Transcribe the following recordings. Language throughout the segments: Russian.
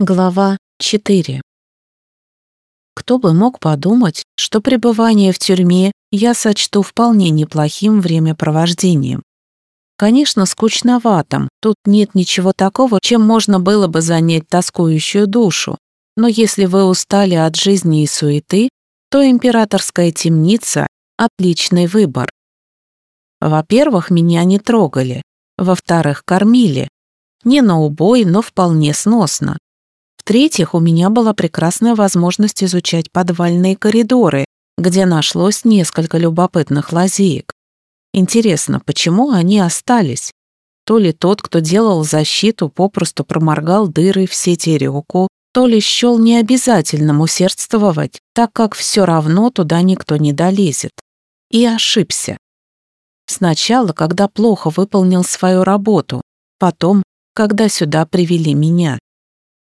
Глава 4 Кто бы мог подумать, что пребывание в тюрьме я сочту вполне неплохим времяпровождением. Конечно, скучноватым, тут нет ничего такого, чем можно было бы занять тоскующую душу, но если вы устали от жизни и суеты, то императорская темница – отличный выбор. Во-первых, меня не трогали, во-вторых, кормили. Не на убой, но вполне сносно. В-третьих, у меня была прекрасная возможность изучать подвальные коридоры, где нашлось несколько любопытных лазеек. Интересно, почему они остались? То ли тот, кто делал защиту, попросту проморгал дыры в сети Рёку, то ли счел необязательным усердствовать, так как все равно туда никто не долезет. И ошибся. Сначала, когда плохо выполнил свою работу, потом, когда сюда привели меня.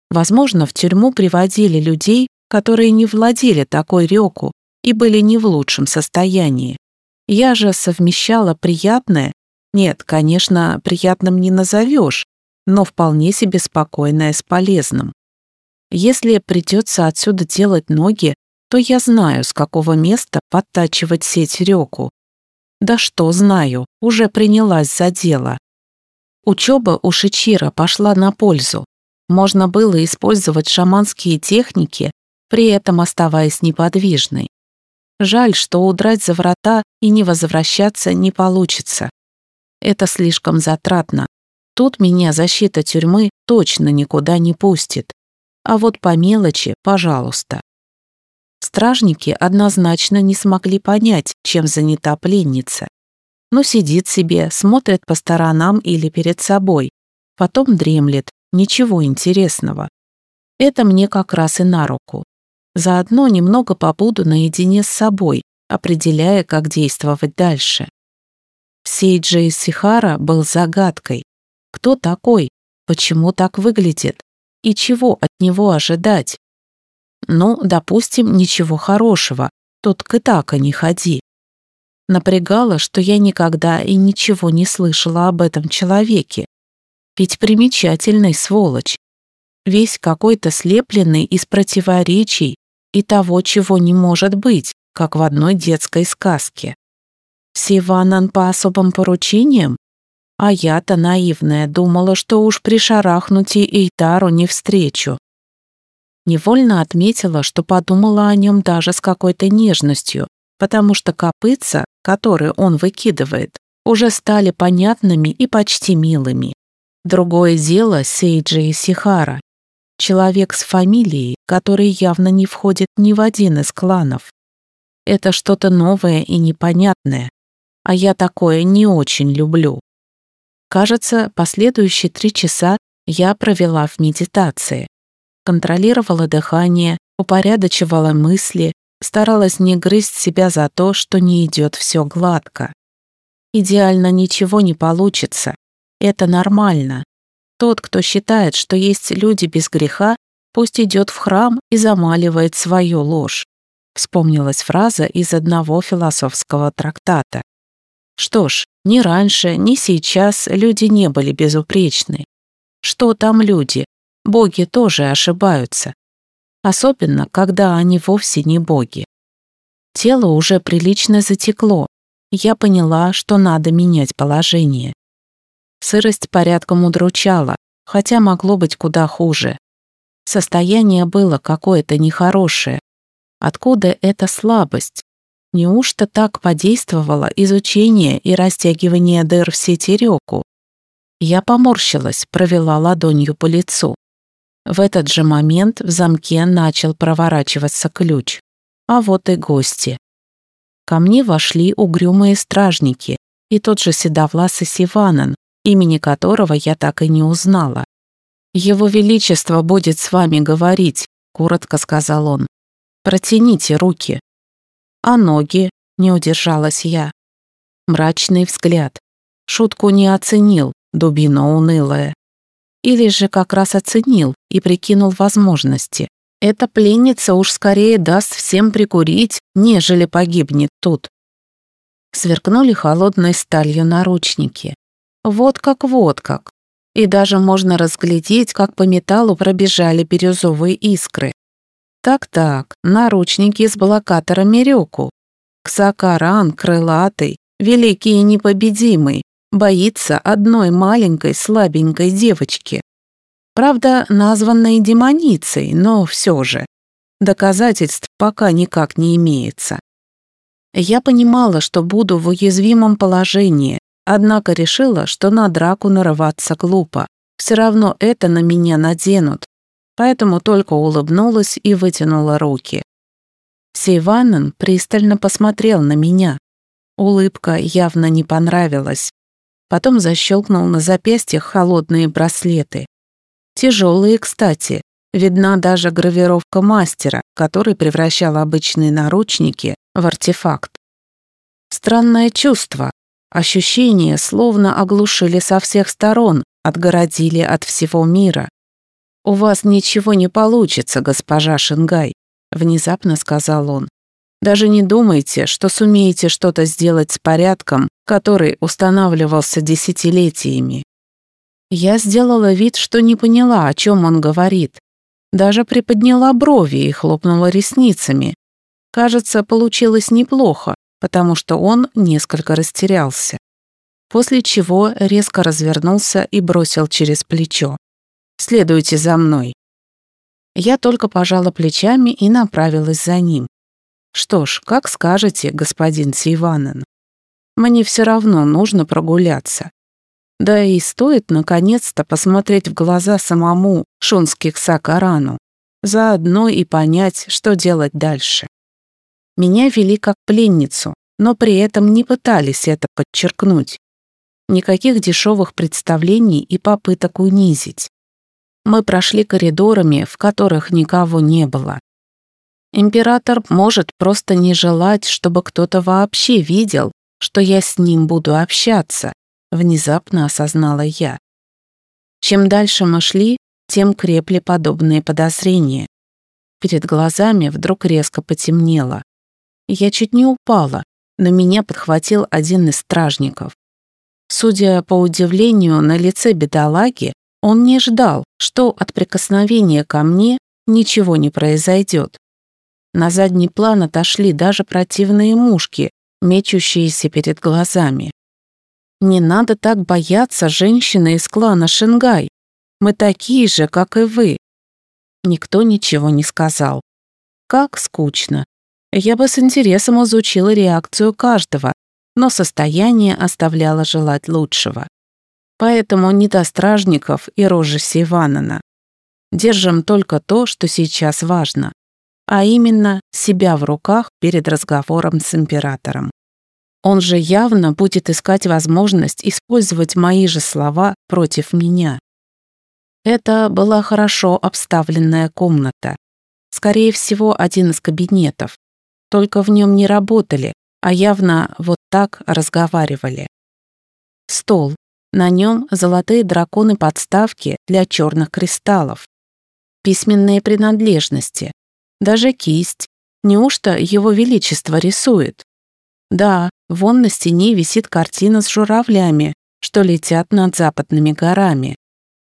Возможно, в тюрьму приводили людей, которые не владели такой реку и были не в лучшем состоянии. Я же совмещала приятное, нет, конечно, приятным не назовешь, но вполне себе спокойное с полезным. Если придется отсюда делать ноги, то я знаю, с какого места подтачивать сеть реку. Да что знаю, уже принялась за дело. Учеба у Шичира пошла на пользу. Можно было использовать шаманские техники, при этом оставаясь неподвижной. Жаль, что удрать за врата и не возвращаться не получится. Это слишком затратно. Тут меня защита тюрьмы точно никуда не пустит. А вот по мелочи, пожалуйста. Стражники однозначно не смогли понять, чем занята пленница. Но сидит себе, смотрит по сторонам или перед собой, потом дремлет, Ничего интересного. Это мне как раз и на руку. Заодно немного побуду наедине с собой, определяя, как действовать дальше. Сейджи Сихара был загадкой. Кто такой? Почему так выглядит? И чего от него ожидать? Ну, допустим, ничего хорошего. Тут к Итака не ходи. Напрягало, что я никогда и ничего не слышала об этом человеке. Ведь примечательный сволочь. Весь какой-то слепленный из противоречий и того, чего не может быть, как в одной детской сказке. Сиванан по особым поручениям? А я-то наивная думала, что уж при шарахнуте Эйтару не встречу. Невольно отметила, что подумала о нем даже с какой-то нежностью, потому что копытца, которые он выкидывает, уже стали понятными и почти милыми. Другое дело Сейджи Сихара, человек с фамилией, который явно не входит ни в один из кланов. Это что-то новое и непонятное, а я такое не очень люблю. Кажется, последующие три часа я провела в медитации. Контролировала дыхание, упорядочивала мысли, старалась не грызть себя за то, что не идет все гладко. Идеально ничего не получится, это нормально. Тот, кто считает, что есть люди без греха, пусть идет в храм и замаливает свою ложь. Вспомнилась фраза из одного философского трактата. Что ж, ни раньше, ни сейчас люди не были безупречны. Что там люди? Боги тоже ошибаются. Особенно, когда они вовсе не боги. Тело уже прилично затекло. Я поняла, что надо менять положение. Сырость порядком удручала, хотя могло быть куда хуже. Состояние было какое-то нехорошее. Откуда эта слабость? Неужто так подействовало изучение и растягивание дыр в сети реку? Я поморщилась, провела ладонью по лицу. В этот же момент в замке начал проворачиваться ключ. А вот и гости. Ко мне вошли угрюмые стражники и тот же седовласый Сиванан, имени которого я так и не узнала. «Его Величество будет с вами говорить», — коротко сказал он. «Протяните руки». «А ноги?» — не удержалась я. Мрачный взгляд. Шутку не оценил, дубина унылая. Или же как раз оценил и прикинул возможности. Эта пленница уж скорее даст всем прикурить, нежели погибнет тут. Сверкнули холодной сталью наручники. Вот как, вот как. и даже можно разглядеть, как по металлу пробежали бирюзовые искры. Так-так, наручники с блокаторами Рёку. Ксакаран, крылатый, великий и непобедимый, боится одной маленькой слабенькой девочки. Правда, названной демоницей, но все же. Доказательств пока никак не имеется. Я понимала, что буду в уязвимом положении, однако решила, что на драку нарываться глупо. Все равно это на меня наденут. Поэтому только улыбнулась и вытянула руки. Сейванен пристально посмотрел на меня. Улыбка явно не понравилась. Потом защелкнул на запястьях холодные браслеты. Тяжелые, кстати. Видна даже гравировка мастера, который превращал обычные наручники в артефакт. Странное чувство. Ощущение словно оглушили со всех сторон, отгородили от всего мира. «У вас ничего не получится, госпожа Шингай», — внезапно сказал он. «Даже не думайте, что сумеете что-то сделать с порядком, который устанавливался десятилетиями». Я сделала вид, что не поняла, о чем он говорит. Даже приподняла брови и хлопнула ресницами. Кажется, получилось неплохо, потому что он несколько растерялся. После чего резко развернулся и бросил через плечо. Следуйте за мной». Я только пожала плечами и направилась за ним. «Что ж, как скажете, господин Сиванен. Мне все равно нужно прогуляться. Да и стоит наконец-то посмотреть в глаза самому Шунских Сакарану, заодно и понять, что делать дальше. Меня вели как пленницу, но при этом не пытались это подчеркнуть. Никаких дешевых представлений и попыток унизить. Мы прошли коридорами, в которых никого не было. Император может просто не желать, чтобы кто-то вообще видел, что я с ним буду общаться, внезапно осознала я. Чем дальше мы шли, тем крепли подобные подозрения. Перед глазами вдруг резко потемнело. Я чуть не упала, но меня подхватил один из стражников. Судя по удивлению на лице бедолаги, он не ждал, что от прикосновения ко мне ничего не произойдет. На задний план отошли даже противные мушки, мечущиеся перед глазами. Не надо так бояться женщины из клана Шингай. Мы такие же, как и вы. Никто ничего не сказал. Как скучно. Я бы с интересом изучила реакцию каждого, но состояние оставляло желать лучшего. Поэтому не до стражников и рожи Сиванана. Держим только то, что сейчас важно, а именно себя в руках перед разговором с императором. Он же явно будет искать возможность использовать мои же слова против меня. Это была хорошо обставленная комната. Скорее всего, один из кабинетов. Только в нем не работали, а явно вот так разговаривали. Стол, на нем золотые драконы-подставки для черных кристаллов. Письменные принадлежности. Даже кисть. Неужто его величество рисует? Да, вон на стене висит картина с журавлями, что летят над западными горами.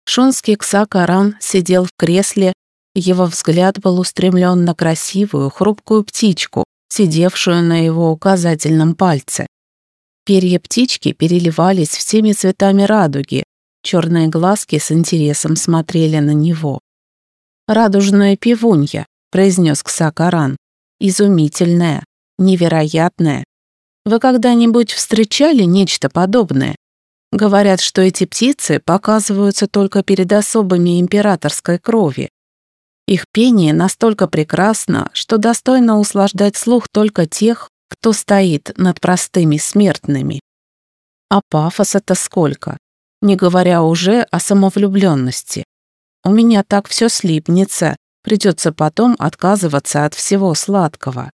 Шунский Ксакаран сидел в кресле, его взгляд был устремлен на красивую, хрупкую птичку, сидевшую на его указательном пальце. Перья птички переливались всеми цветами радуги, черные глазки с интересом смотрели на него. «Радужная пивунья», — произнес Ксакаран. «Изумительная, невероятная. Вы когда-нибудь встречали нечто подобное? Говорят, что эти птицы показываются только перед особыми императорской крови. Их пение настолько прекрасно, что достойно услаждать слух только тех, кто стоит над простыми смертными. А пафоса-то сколько, не говоря уже о самовлюбленности. У меня так все слипнется, придется потом отказываться от всего сладкого.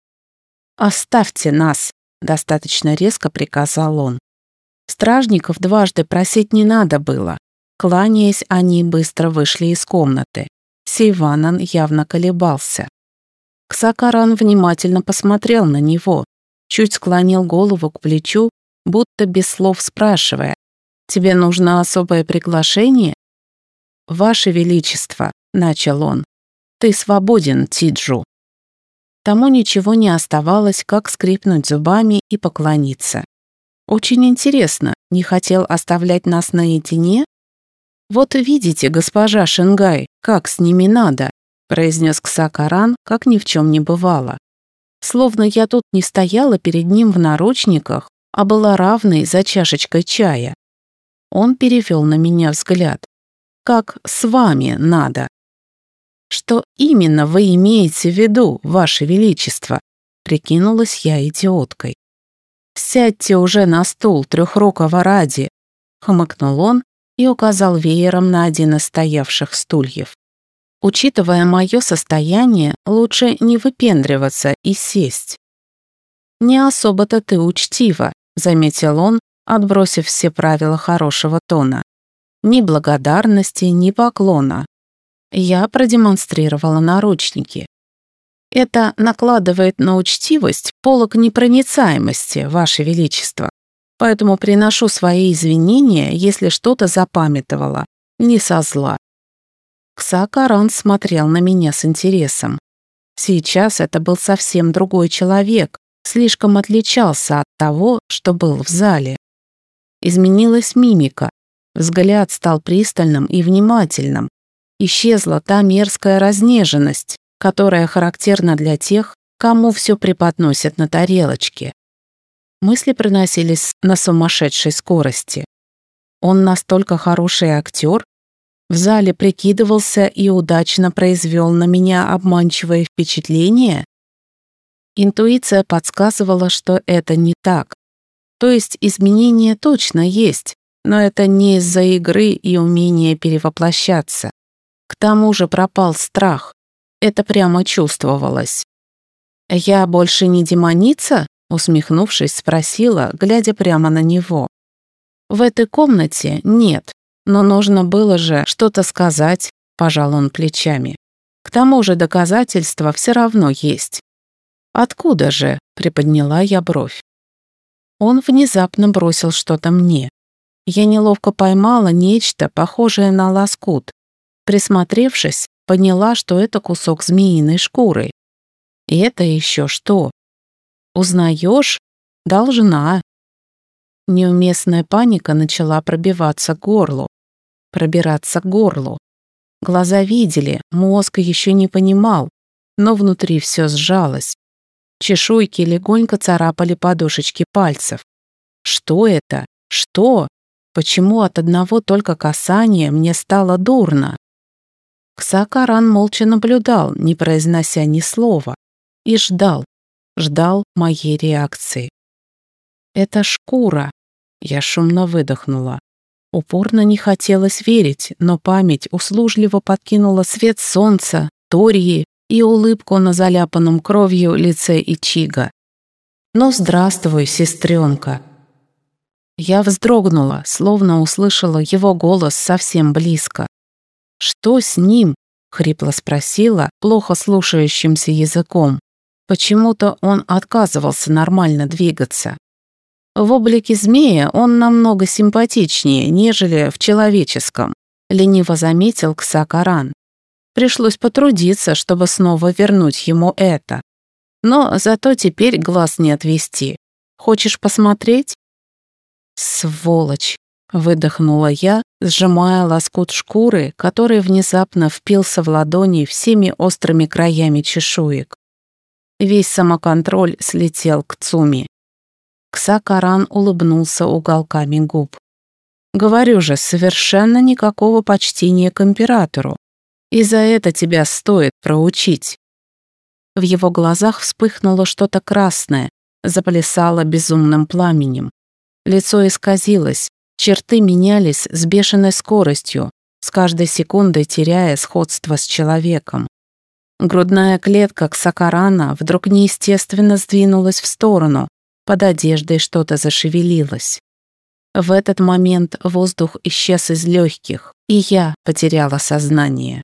«Оставьте нас», — достаточно резко приказал он. Стражников дважды просить не надо было. Кланяясь, они быстро вышли из комнаты. Сейванан явно колебался. Ксакаран внимательно посмотрел на него, чуть склонил голову к плечу, будто без слов спрашивая, Тебе нужно особое приглашение?» «Ваше Величество», — начал он, — «ты свободен, Тиджу». Тому ничего не оставалось, как скрипнуть зубами и поклониться. «Очень интересно, не хотел оставлять нас наедине?» «Вот видите, госпожа Шенгай, как с ними надо», произнес Ксакаран, как ни в чем не бывало. Словно я тут не стояла перед ним в наручниках, а была равной за чашечкой чая. Он перевел на меня взгляд. «Как с вами надо?» «Что именно вы имеете в виду, Ваше Величество?» Прикинулась я идиоткой. «Сядьте уже на стул трехрукого ради», — хмыкнул он и указал веером на один из стоявших стульев. Учитывая мое состояние, лучше не выпендриваться и сесть. «Не особо-то ты учтива», — заметил он, отбросив все правила хорошего тона. Ни благодарности, ни поклона. Я продемонстрировала наручники. Это накладывает на учтивость полок непроницаемости, Ваше Величество. Поэтому приношу свои извинения, если что-то запамятовала. Не со зла. Ксакаран смотрел на меня с интересом. Сейчас это был совсем другой человек, слишком отличался от того, что был в зале. Изменилась мимика, взгляд стал пристальным и внимательным. Исчезла та мерзкая разнеженность, которая характерна для тех, кому все преподносят на тарелочке. Мысли проносились на сумасшедшей скорости. Он настолько хороший актер, в зале прикидывался и удачно произвел на меня обманчивое впечатление? Интуиция подсказывала, что это не так. То есть изменения точно есть, но это не из-за игры и умения перевоплощаться. К тому же пропал страх. Это прямо чувствовалось. «Я больше не демоница?» Усмехнувшись, спросила, глядя прямо на него. «В этой комнате нет, но нужно было же что-то сказать, пожал он плечами. К тому же доказательства все равно есть. Откуда же? Приподняла я бровь. Он внезапно бросил что-то мне. Я неловко поймала нечто, похожее на лоскут. Присмотревшись, поняла, что это кусок змеиной шкуры. И это еще что? Узнаешь? Должна. Неуместная паника начала пробиваться к горлу пробираться к горлу. Глаза видели, мозг еще не понимал, но внутри все сжалось. Чешуйки легонько царапали подушечки пальцев. Что это? Что? Почему от одного только касания мне стало дурно? Ксакаран молча наблюдал, не произнося ни слова, и ждал, ждал моей реакции. «Это шкура», — я шумно выдохнула. Упорно не хотелось верить, но память услужливо подкинула свет солнца, Тории и улыбку на заляпанном кровью лице Ичига. «Ну, здравствуй, сестренка!» Я вздрогнула, словно услышала его голос совсем близко. «Что с ним?» — хрипло спросила, плохо слушающимся языком. Почему-то он отказывался нормально двигаться. В облике змея он намного симпатичнее, нежели в человеческом, лениво заметил Ксакаран. Пришлось потрудиться, чтобы снова вернуть ему это. Но зато теперь глаз не отвести. Хочешь посмотреть? Сволочь, выдохнула я, сжимая лоскут шкуры, который внезапно впился в ладони всеми острыми краями чешуек. Весь самоконтроль слетел к Цуми. Ксакаран улыбнулся уголками губ. «Говорю же, совершенно никакого почтения к императору. И за это тебя стоит проучить». В его глазах вспыхнуло что-то красное, заплясало безумным пламенем. Лицо исказилось, черты менялись с бешеной скоростью, с каждой секундой теряя сходство с человеком. Грудная клетка Ксакарана вдруг неестественно сдвинулась в сторону, под одеждой что-то зашевелилось. В этот момент воздух исчез из легких, и я потеряла сознание.